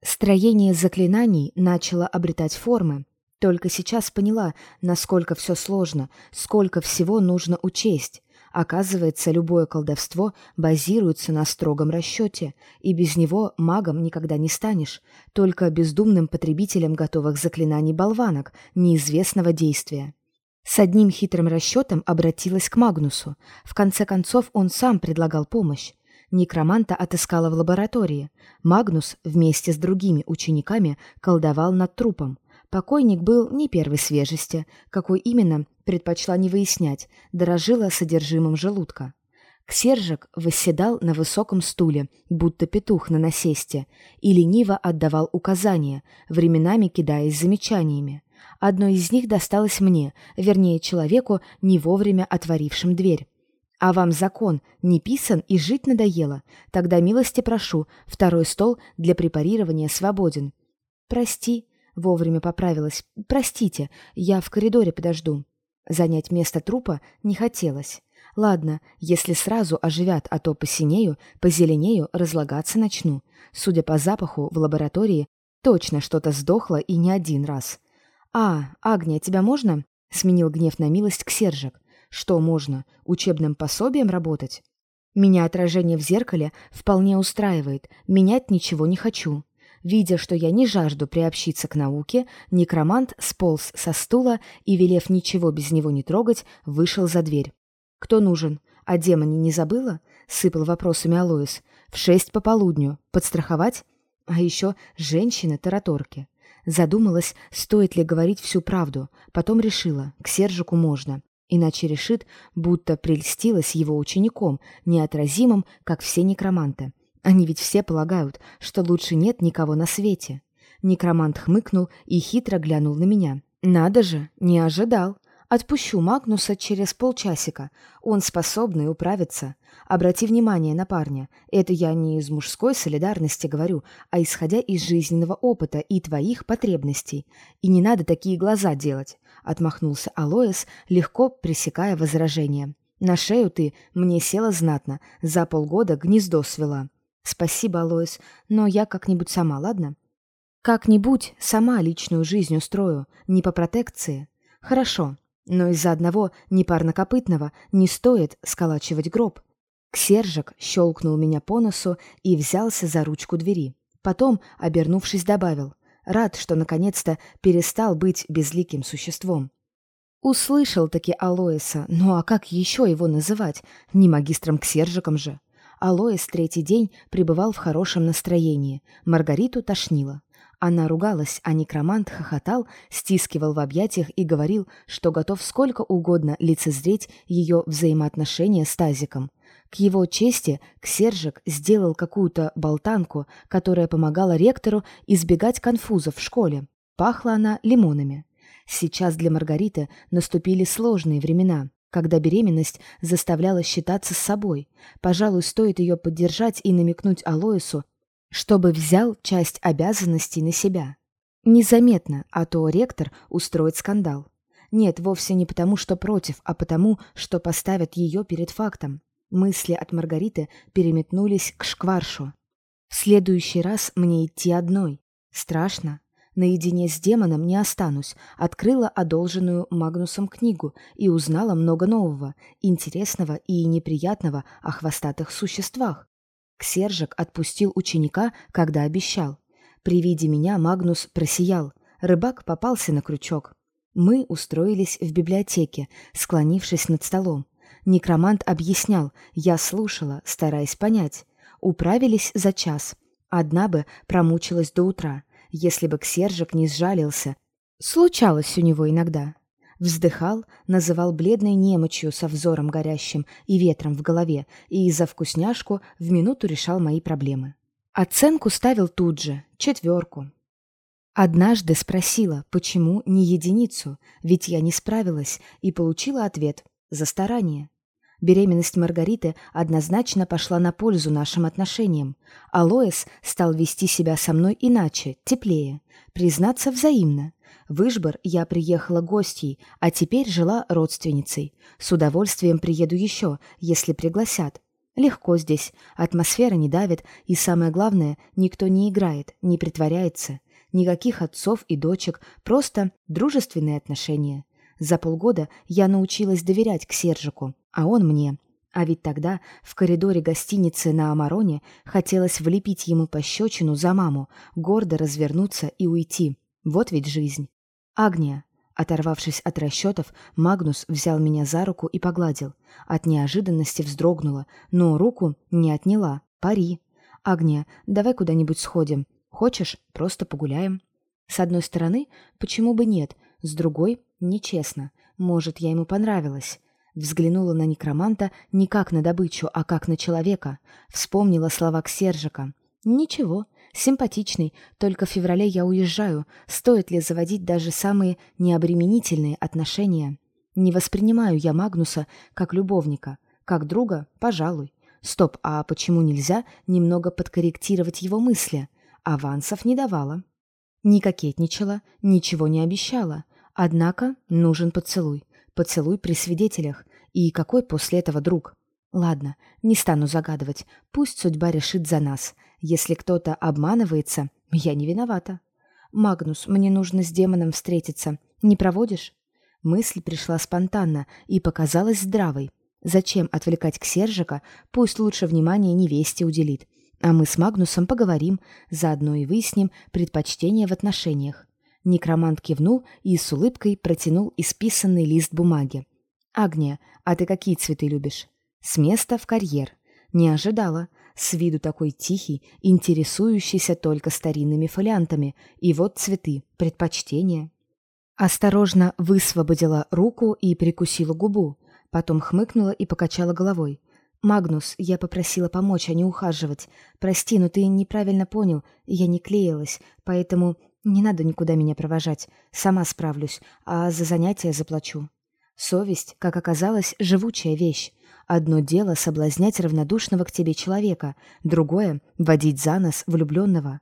Speaker 1: Строение заклинаний начало обретать формы. Только сейчас поняла, насколько все сложно, сколько всего нужно учесть. Оказывается, любое колдовство базируется на строгом расчете, и без него магом никогда не станешь, только бездумным потребителем готовых заклинаний болванок, неизвестного действия. С одним хитрым расчетом обратилась к Магнусу. В конце концов, он сам предлагал помощь. Некроманта отыскала в лаборатории. Магнус вместе с другими учениками колдовал над трупом. Покойник был не первой свежести, какой именно предпочла не выяснять, дорожила содержимым желудка. Ксержик восседал на высоком стуле, будто петух на насесте, и лениво отдавал указания, временами кидаясь замечаниями. Одно из них досталось мне, вернее, человеку, не вовремя отворившим дверь. «А вам закон не писан и жить надоело? Тогда милости прошу, второй стол для препарирования свободен». «Прости», — вовремя поправилась, «простите, я в коридоре подожду». Занять место трупа не хотелось. Ладно, если сразу оживят, а то посинею, позеленею, разлагаться начну. Судя по запаху, в лаборатории точно что-то сдохло и не один раз. «А, Агния, тебя можно?» — сменил гнев на милость Ксержик. «Что можно? Учебным пособием работать?» «Меня отражение в зеркале вполне устраивает. Менять ничего не хочу». Видя, что я не жажду приобщиться к науке, некромант сполз со стула и, велев ничего без него не трогать, вышел за дверь. «Кто нужен? А демоне не забыла?» — сыпал вопросами Алоис. «В шесть пополудню. Подстраховать?» А еще женщины-тараторки. Задумалась, стоит ли говорить всю правду, потом решила, к Сержику можно. Иначе решит, будто прельстилась его учеником, неотразимым, как все некроманты. Они ведь все полагают, что лучше нет никого на свете. Некромант хмыкнул и хитро глянул на меня. «Надо же, не ожидал. Отпущу Магнуса через полчасика. Он способный управиться. Обрати внимание на парня. Это я не из мужской солидарности говорю, а исходя из жизненного опыта и твоих потребностей. И не надо такие глаза делать. Отмахнулся Алоэс, легко пресекая возражение. На шею ты мне села знатно. За полгода гнездо свела. Спасибо, Алоэс, но я как-нибудь сама, ладно? Как-нибудь сама личную жизнь устрою, не по протекции. Хорошо, но из-за одного непарнокопытного не стоит сколачивать гроб. Ксержик щелкнул меня по носу и взялся за ручку двери. Потом, обернувшись, добавил. Рад, что наконец-то перестал быть безликим существом. Услышал-таки Алоиса, ну а как еще его называть? Не магистром Ксержиком же. Алоис третий день пребывал в хорошем настроении. Маргариту тошнило. Она ругалась, а некромант хохотал, стискивал в объятиях и говорил, что готов сколько угодно лицезреть ее взаимоотношения с Тазиком. К его чести Ксержик сделал какую-то болтанку, которая помогала ректору избегать конфузов в школе. Пахла она лимонами. Сейчас для Маргариты наступили сложные времена, когда беременность заставляла считаться с собой. Пожалуй, стоит ее поддержать и намекнуть Алоису, чтобы взял часть обязанностей на себя. Незаметно, а то ректор устроит скандал. Нет, вовсе не потому, что против, а потому, что поставят ее перед фактом. Мысли от Маргариты переметнулись к шкваршу. В следующий раз мне идти одной. Страшно. Наедине с демоном не останусь. Открыла одолженную Магнусом книгу и узнала много нового, интересного и неприятного о хвостатых существах. Ксержик отпустил ученика, когда обещал. При виде меня Магнус просиял. Рыбак попался на крючок. Мы устроились в библиотеке, склонившись над столом. Некромант объяснял, я слушала, стараясь понять. Управились за час. Одна бы промучилась до утра, если бы Ксержик не сжалился. Случалось у него иногда. Вздыхал, называл бледной немочью со взором горящим и ветром в голове, и за вкусняшку в минуту решал мои проблемы. Оценку ставил тут же, четверку. Однажды спросила, почему не единицу, ведь я не справилась, и получила ответ «за старание». Беременность Маргариты однозначно пошла на пользу нашим отношениям. Алоэс стал вести себя со мной иначе, теплее, признаться взаимно. В Ижбор я приехала гостьей, а теперь жила родственницей. С удовольствием приеду еще, если пригласят. Легко здесь, атмосфера не давит, и самое главное, никто не играет, не притворяется. Никаких отцов и дочек, просто дружественные отношения. За полгода я научилась доверять к Сержику, а он мне. А ведь тогда в коридоре гостиницы на Амароне хотелось влепить ему пощечину за маму, гордо развернуться и уйти. Вот ведь жизнь. «Агния!» Оторвавшись от расчетов, Магнус взял меня за руку и погладил. От неожиданности вздрогнула, но руку не отняла. Пари. «Агния, давай куда-нибудь сходим. Хочешь, просто погуляем?» С одной стороны, почему бы нет? С другой, нечестно. Может, я ему понравилась. Взглянула на некроманта не как на добычу, а как на человека. Вспомнила слова Ксержика. «Ничего, Симпатичный, только в феврале я уезжаю. Стоит ли заводить даже самые необременительные отношения? Не воспринимаю я Магнуса как любовника. Как друга, пожалуй. Стоп, а почему нельзя немного подкорректировать его мысли? Авансов не давала. Не кокетничала, ничего не обещала. Однако нужен поцелуй. Поцелуй при свидетелях. И какой после этого друг? Ладно, не стану загадывать. Пусть судьба решит за нас. Если кто-то обманывается, я не виновата. «Магнус, мне нужно с демоном встретиться. Не проводишь?» Мысль пришла спонтанно и показалась здравой. Зачем отвлекать Ксержика? Пусть лучше внимание невесте уделит. А мы с Магнусом поговорим, заодно и выясним предпочтения в отношениях. Некромант кивнул и с улыбкой протянул исписанный лист бумаги. «Агния, а ты какие цветы любишь?» «С места в карьер». «Не ожидала. с виду такой тихий, интересующийся только старинными фолиантами, и вот цветы, предпочтения. Осторожно высвободила руку и прикусила губу, потом хмыкнула и покачала головой. «Магнус, я попросила помочь, а не ухаживать. Прости, но ты неправильно понял, я не клеилась, поэтому не надо никуда меня провожать. Сама справлюсь, а за занятия заплачу». Совесть, как оказалось, живучая вещь. Одно дело соблазнять равнодушного к тебе человека, другое — водить за нос влюбленного.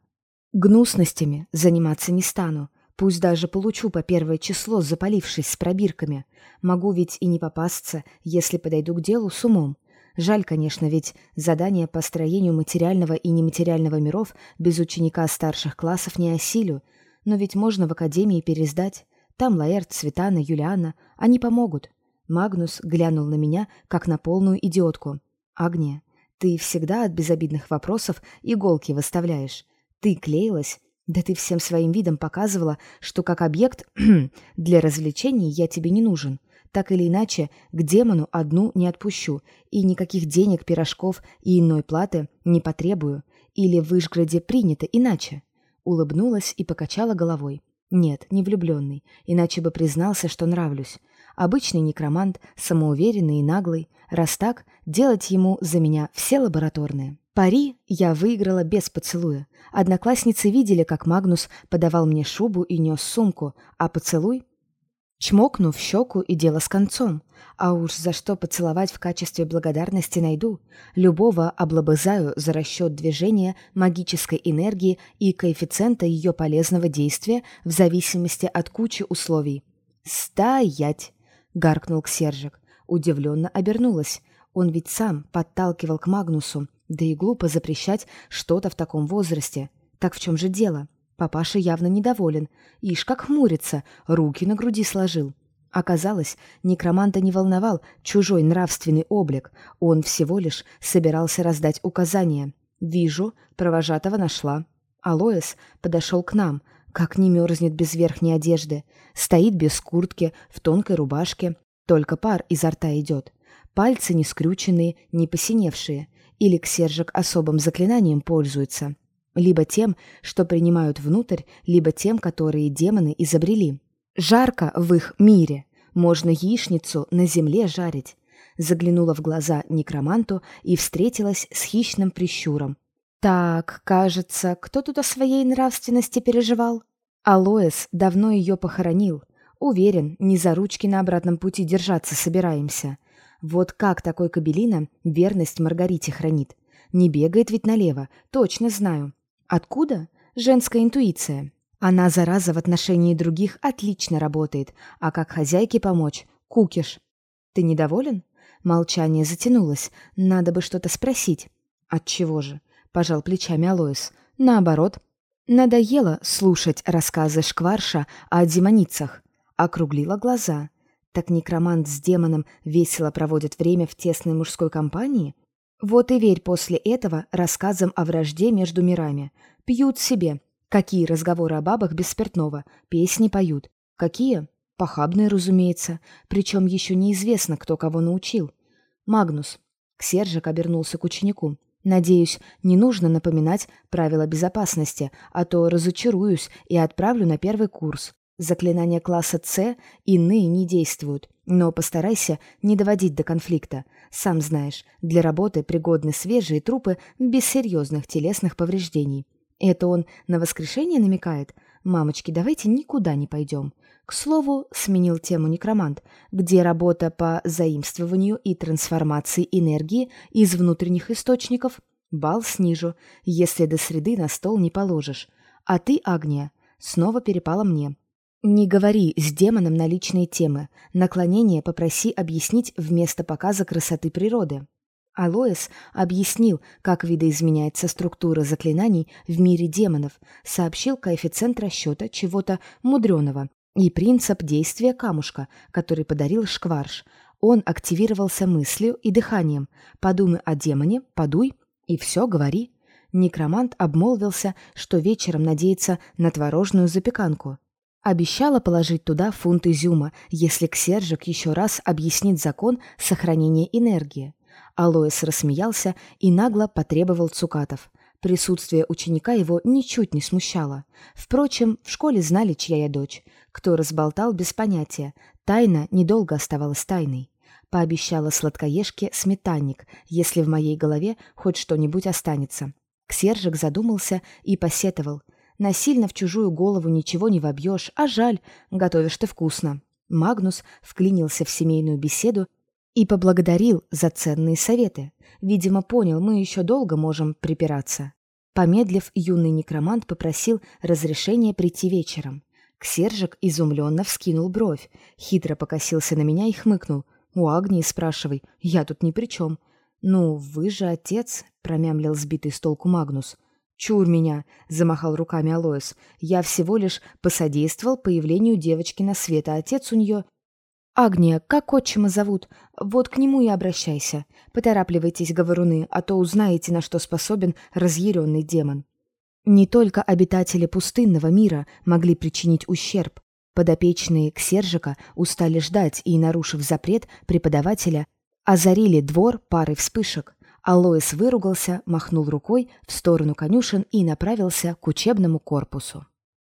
Speaker 1: Гнусностями заниматься не стану. Пусть даже получу по первое число, запалившись с пробирками. Могу ведь и не попасться, если подойду к делу с умом. Жаль, конечно, ведь задание по строению материального и нематериального миров без ученика старших классов не осилю, но ведь можно в академии пересдать. Там Лаэрт, Светана, Юлиана, они помогут. Магнус глянул на меня, как на полную идиотку. «Агния, ты всегда от безобидных вопросов иголки выставляешь. Ты клеилась? Да ты всем своим видом показывала, что как объект *clears throat* для развлечений я тебе не нужен. Так или иначе, к демону одну не отпущу, и никаких денег, пирожков и иной платы не потребую. Или в Вышграде принято иначе?» Улыбнулась и покачала головой. «Нет, не влюбленный, иначе бы признался, что нравлюсь. Обычный некромант, самоуверенный и наглый. Раз так, делать ему за меня все лабораторные. Пари я выиграла без поцелуя. Одноклассницы видели, как Магнус подавал мне шубу и нес сумку, а поцелуй Чмокну в щеку и дело с концом. А уж за что поцеловать в качестве благодарности найду. Любого облобызаю за расчет движения, магической энергии и коэффициента ее полезного действия в зависимости от кучи условий. «Стоять!» — гаркнул Ксержик. Удивленно обернулась. Он ведь сам подталкивал к Магнусу, да и глупо запрещать что-то в таком возрасте. Так в чем же дело? Папаша явно недоволен. Ишь, как хмурится, руки на груди сложил. Оказалось, некроманта не волновал чужой нравственный облик. Он всего лишь собирался раздать указания. «Вижу, провожатого нашла». Алоэс подошел к нам, как не мерзнет без верхней одежды. Стоит без куртки, в тонкой рубашке. Только пар изо рта идет. Пальцы не скрюченные, не посиневшие. Или Ксержик особым заклинанием пользуется. Либо тем, что принимают внутрь, либо тем, которые демоны изобрели. Жарко в их мире. Можно яичницу на земле жарить. Заглянула в глаза некроманту и встретилась с хищным прищуром. Так, кажется, кто тут о своей нравственности переживал? Алоэс давно ее похоронил. Уверен, не за ручки на обратном пути держаться собираемся. Вот как такой кабелина верность Маргарите хранит. Не бегает ведь налево, точно знаю. Откуда? Женская интуиция. Она, зараза, в отношении других отлично работает, а как хозяйке помочь — кукиш. Ты недоволен? Молчание затянулось. Надо бы что-то спросить. Отчего же? Пожал плечами Алоис. Наоборот, Надоело слушать рассказы Шкварша о демоницах. Округлила глаза. Так некромант с демоном весело проводит время в тесной мужской компании? Вот и верь после этого рассказам о вражде между мирами. Пьют себе. Какие разговоры о бабах без спиртного? Песни поют. Какие? Похабные, разумеется. Причем еще неизвестно, кто кого научил. Магнус. Ксержик обернулся к ученику. Надеюсь, не нужно напоминать правила безопасности, а то разочаруюсь и отправлю на первый курс. Заклинания класса С иные не действуют, но постарайся не доводить до конфликта. Сам знаешь, для работы пригодны свежие трупы без серьезных телесных повреждений. Это он на воскрешение намекает? Мамочки, давайте никуда не пойдем. К слову, сменил тему некромант, где работа по заимствованию и трансформации энергии из внутренних источников. Бал снижу, если до среды на стол не положишь. А ты, Агния, снова перепала мне. Не говори с демоном на личные темы. Наклонение попроси объяснить вместо показа красоты природы. Алоэс объяснил, как видоизменяется структура заклинаний в мире демонов, сообщил коэффициент расчета чего-то мудреного и принцип действия камушка, который подарил Шкварш. Он активировался мыслью и дыханием. «Подумай о демоне, подуй, и все говори». Некромант обмолвился, что вечером надеется на творожную запеканку. Обещала положить туда фунт изюма, если Ксержик еще раз объяснит закон сохранения энергии. Алоис рассмеялся и нагло потребовал цукатов. Присутствие ученика его ничуть не смущало. Впрочем, в школе знали, чья я дочь. Кто разболтал, без понятия. Тайна недолго оставалась тайной. Пообещала сладкоежке сметанник, если в моей голове хоть что-нибудь останется. Ксержик задумался и посетовал. Насильно в чужую голову ничего не вобьешь, а жаль, готовишь ты вкусно. Магнус вклинился в семейную беседу и поблагодарил за ценные советы. Видимо, понял, мы еще долго можем припираться. Помедлив, юный некромант попросил разрешения прийти вечером. Ксержик изумленно вскинул бровь, хитро покосился на меня и хмыкнул. «У Агнии спрашивай, я тут ни при чем». «Ну, вы же отец», — промямлил сбитый с толку Магнус. «Чур меня!» — замахал руками Алоис. «Я всего лишь посодействовал появлению девочки на свет, а отец у нее...» «Агния, как отчима зовут? Вот к нему и обращайся. Поторапливайтесь, говоруны, а то узнаете, на что способен разъяренный демон». Не только обитатели пустынного мира могли причинить ущерб. Подопечные Ксержика устали ждать и, нарушив запрет преподавателя, озарили двор парой вспышек. Алоис выругался, махнул рукой в сторону конюшен и направился к учебному корпусу.